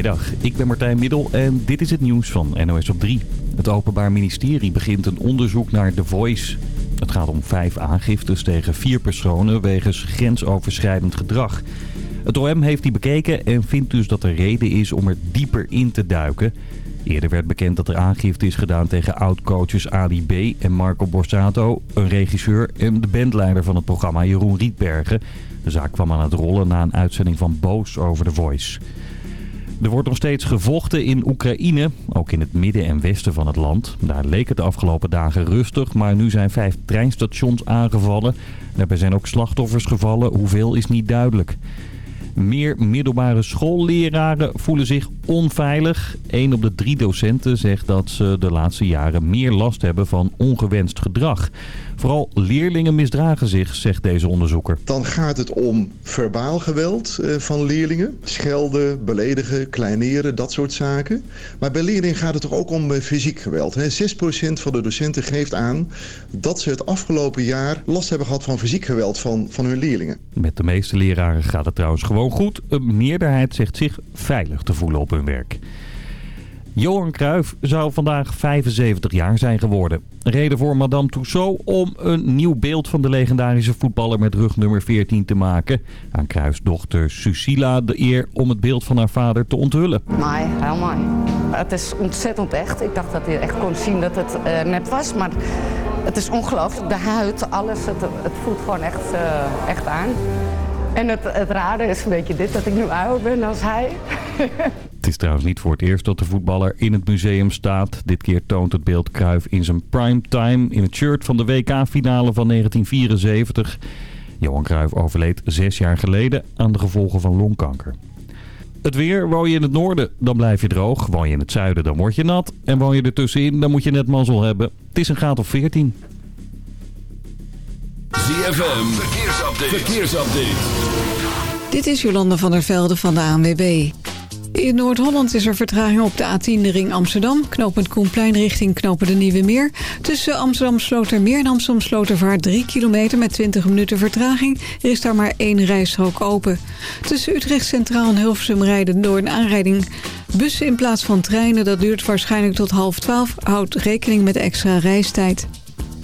Goedemiddag, ik ben Martijn Middel en dit is het nieuws van NOS op 3. Het Openbaar Ministerie begint een onderzoek naar The Voice. Het gaat om vijf aangiftes tegen vier personen wegens grensoverschrijdend gedrag. Het OM heeft die bekeken en vindt dus dat er reden is om er dieper in te duiken. Eerder werd bekend dat er aangifte is gedaan tegen oud-coaches Ali B. en Marco Borsato, een regisseur en de bandleider van het programma Jeroen Rietbergen. De zaak kwam aan het rollen na een uitzending van Boos over The Voice. Er wordt nog steeds gevochten in Oekraïne, ook in het midden en westen van het land. Daar leek het de afgelopen dagen rustig, maar nu zijn vijf treinstations aangevallen. Daarbij zijn ook slachtoffers gevallen, hoeveel is niet duidelijk. Meer middelbare schoolleraren voelen zich onveilig. Een op de drie docenten zegt dat ze de laatste jaren meer last hebben van ongewenst gedrag. Vooral leerlingen misdragen zich, zegt deze onderzoeker. Dan gaat het om verbaal geweld eh, van leerlingen. Schelden, beledigen, kleineren, dat soort zaken. Maar bij leerlingen gaat het toch ook om eh, fysiek geweld. 6% van de docenten geeft aan dat ze het afgelopen jaar last hebben gehad van fysiek geweld van, van hun leerlingen. Met de meeste leraren gaat het trouwens gewoon goed. Een meerderheid zegt zich veilig te voelen op hun werk. Johan Cruijff zou vandaag 75 jaar zijn geworden. Reden voor Madame Tussaud om een nieuw beeld van de legendarische voetballer met rug nummer 14 te maken. Aan Cruijffs dochter Susila de eer om het beeld van haar vader te onthullen. Mooi, heel mooi. Het is ontzettend echt. Ik dacht dat je echt kon zien dat het uh, net was, maar het is ongelooflijk. De huid, alles, het, voelt gewoon echt, uh, echt aan. En het, het rare is een beetje dit, dat ik nu ouder ben als hij. Het is trouwens niet voor het eerst dat de voetballer in het museum staat. Dit keer toont het beeld Cruijff in zijn prime time in het shirt van de WK-finale van 1974. Johan Cruijff overleed zes jaar geleden aan de gevolgen van longkanker. Het weer, woon je in het noorden, dan blijf je droog. Woon je in het zuiden, dan word je nat. En woon je ertussenin, dan moet je net mazzel hebben. Het is een graad of 14. ZFM, verkeersupdate. verkeersupdate. Dit is Jolanda van der Velde van de ANWB. In Noord-Holland is er vertraging op de A10 de ring Amsterdam. Knooppunt Koenplein richting knopen de Nieuwe Meer. Tussen Amsterdam Slotermeer en Amsterdam Slotervaart 3 kilometer met 20 minuten vertraging. Er is daar maar één rijstrook open. Tussen Utrecht Centraal en Hilversum rijden door een aanrijding bussen in plaats van treinen. Dat duurt waarschijnlijk tot half 12. Houd rekening met extra reistijd.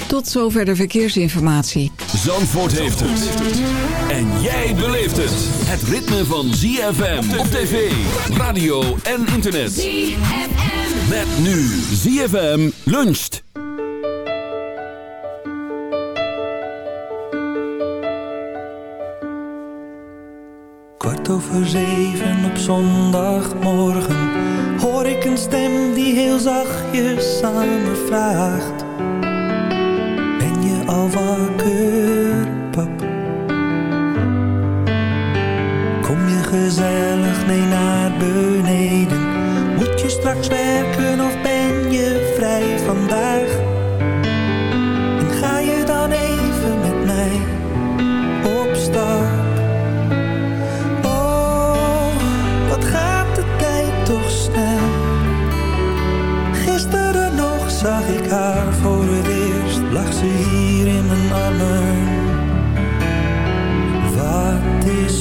Tot zover de verkeersinformatie. Zandvoort heeft het. En jij beleeft het. Het ritme van ZFM op tv, radio en internet. ZFM. Met nu ZFM luncht. Kwart over zeven op zondagmorgen hoor ik een stem die heel zachtjes aan me vraagt al wakker, pap? Kom je gezellig mee naar beneden? Moet je straks werken of ben je vrij vandaag?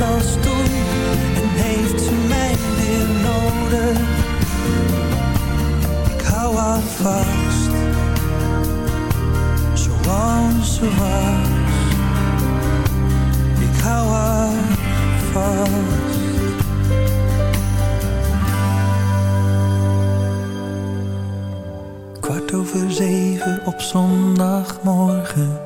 als toen en heeft ze mij weer nodig. Ik hou haar vast, zoals ze. Ik hou haar vast. Kwart over zeven op zondagmorgen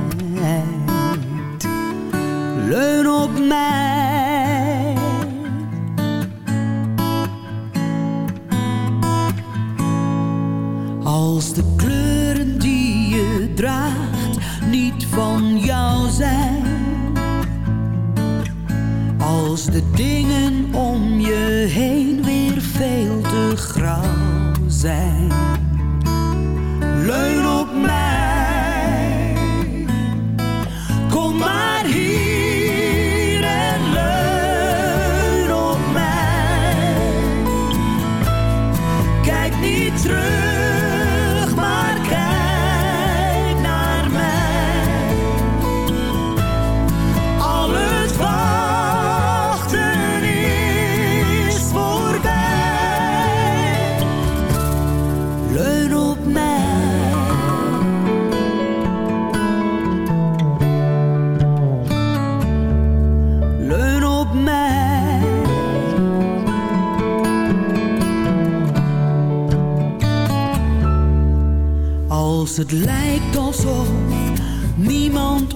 het lijkt alsof niemand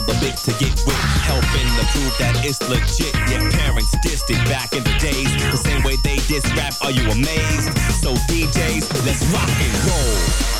the big bit to get with, helping to prove that it's legit. Yeah, parents dissed it back in the days, the same way they diss rap. Are you amazed? So DJs, let's rock and roll.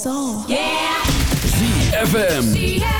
soul. Yeah. ZFM.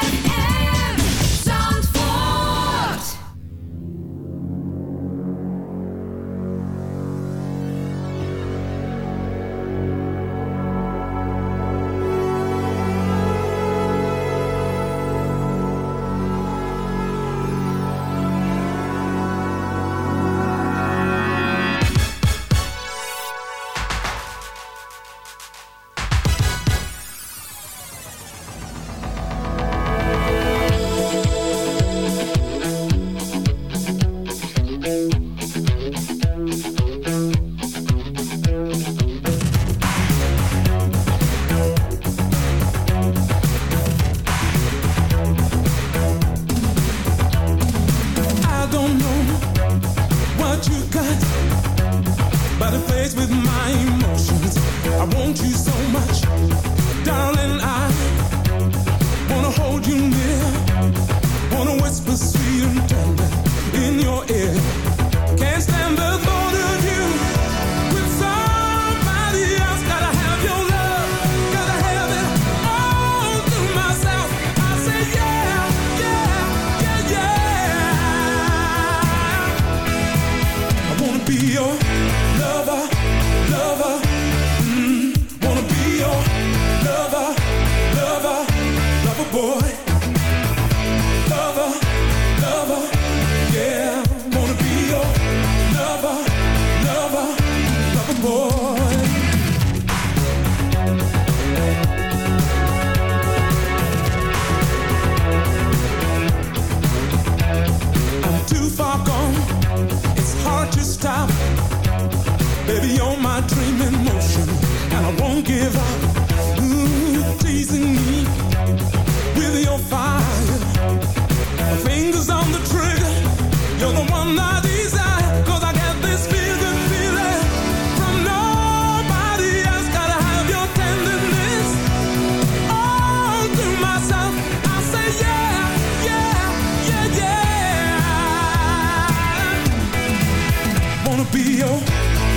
be your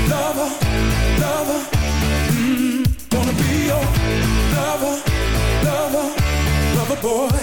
lover, lover. Mm, Wanna be your lover, lover, lover boy.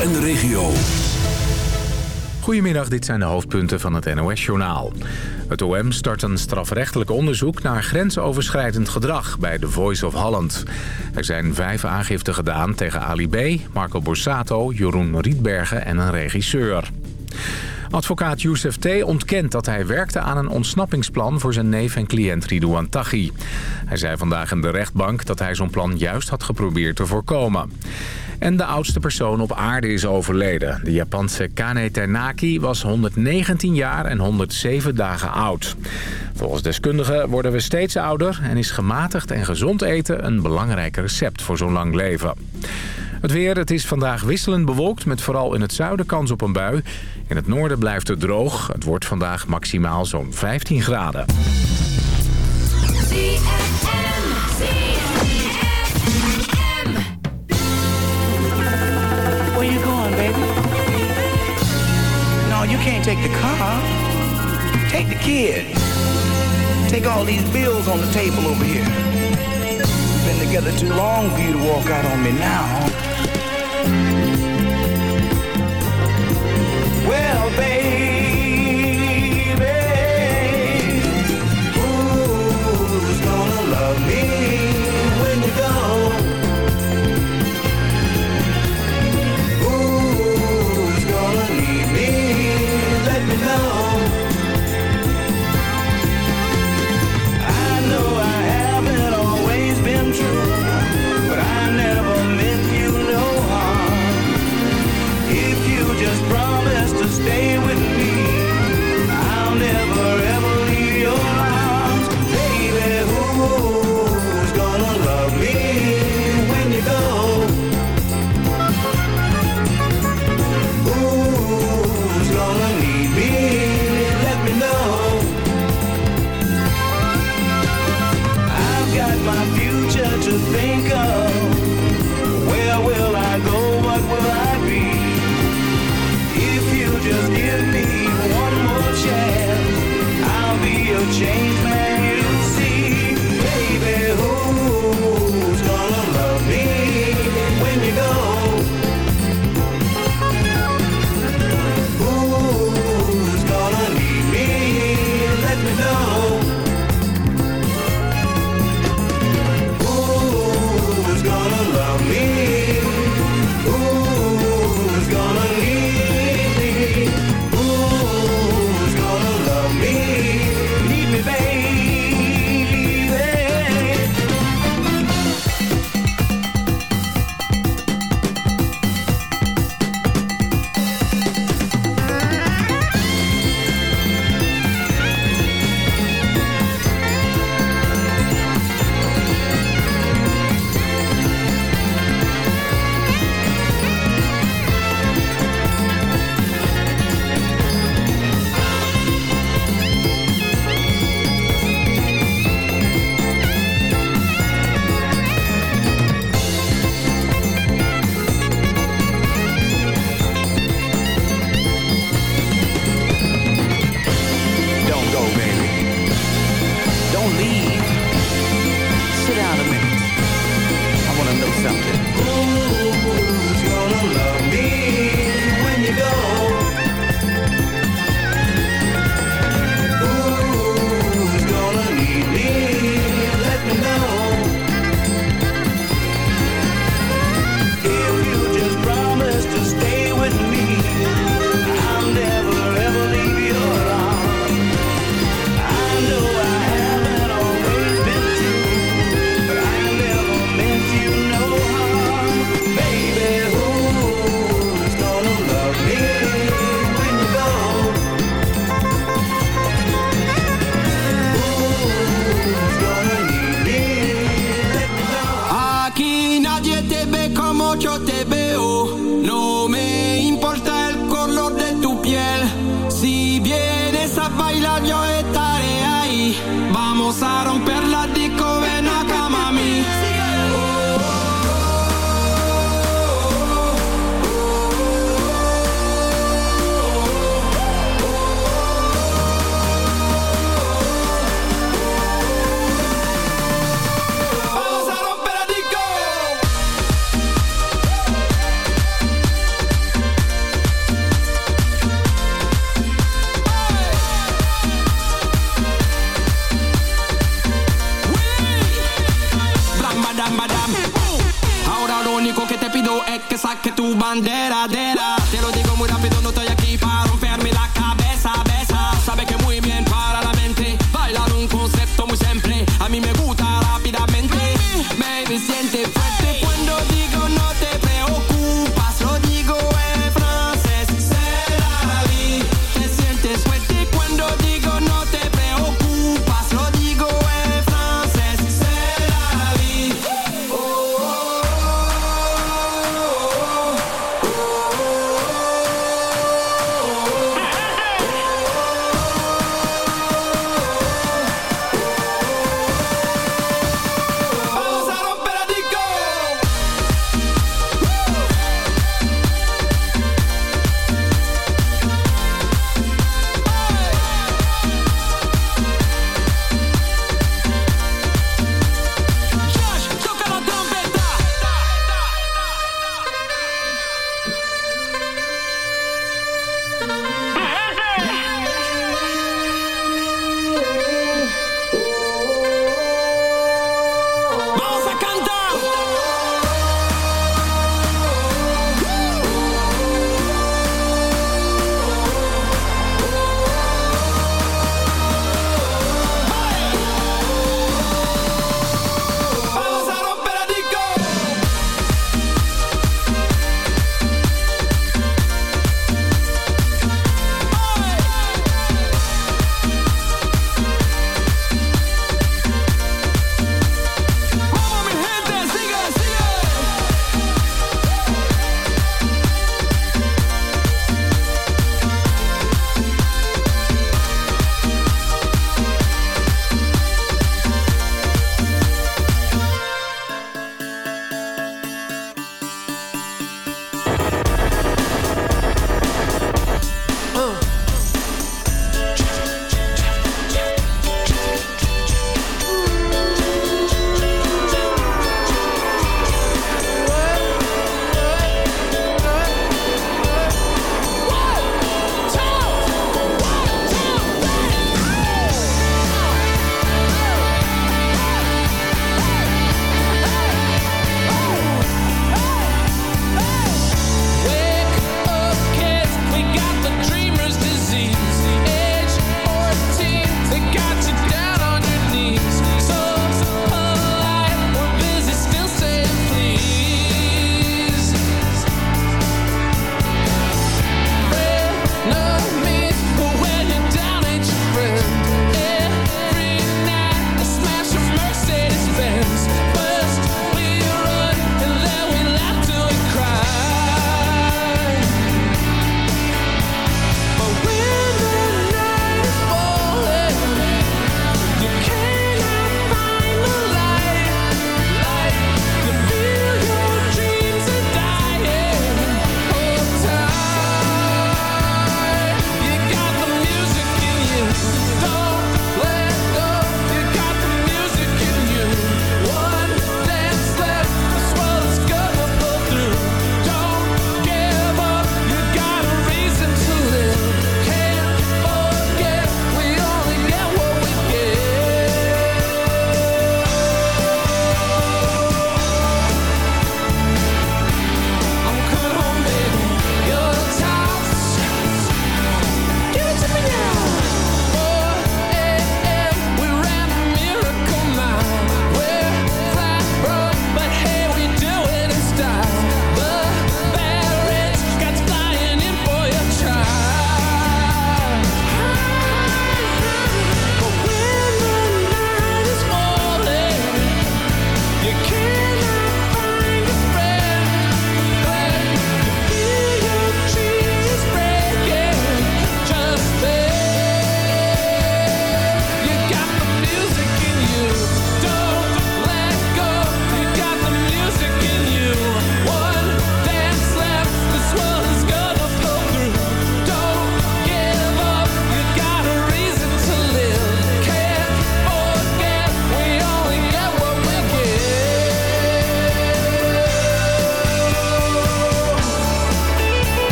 en de regio. Goedemiddag, dit zijn de hoofdpunten van het NOS-journaal. Het OM start een strafrechtelijk onderzoek naar grensoverschrijdend gedrag bij The Voice of Holland. Er zijn vijf aangiften gedaan tegen Ali B., Marco Borsato, Jeroen Rietbergen en een regisseur. Advocaat Youssef T. ontkent dat hij werkte aan een ontsnappingsplan voor zijn neef en cliënt Ridouan Taghi. Hij zei vandaag in de rechtbank dat hij zo'n plan juist had geprobeerd te voorkomen. En de oudste persoon op aarde is overleden. De Japanse Kane Tainaki was 119 jaar en 107 dagen oud. Volgens deskundigen worden we steeds ouder en is gematigd en gezond eten een belangrijk recept voor zo'n lang leven. Het weer, het is vandaag wisselend bewolkt met vooral in het zuiden kans op een bui. In het noorden blijft het droog. Het wordt vandaag maximaal zo'n 15 graden. Can't take the car. Take the kids. Take all these bills on the table over here. Been together too long for you to walk out on me now. Well, baby,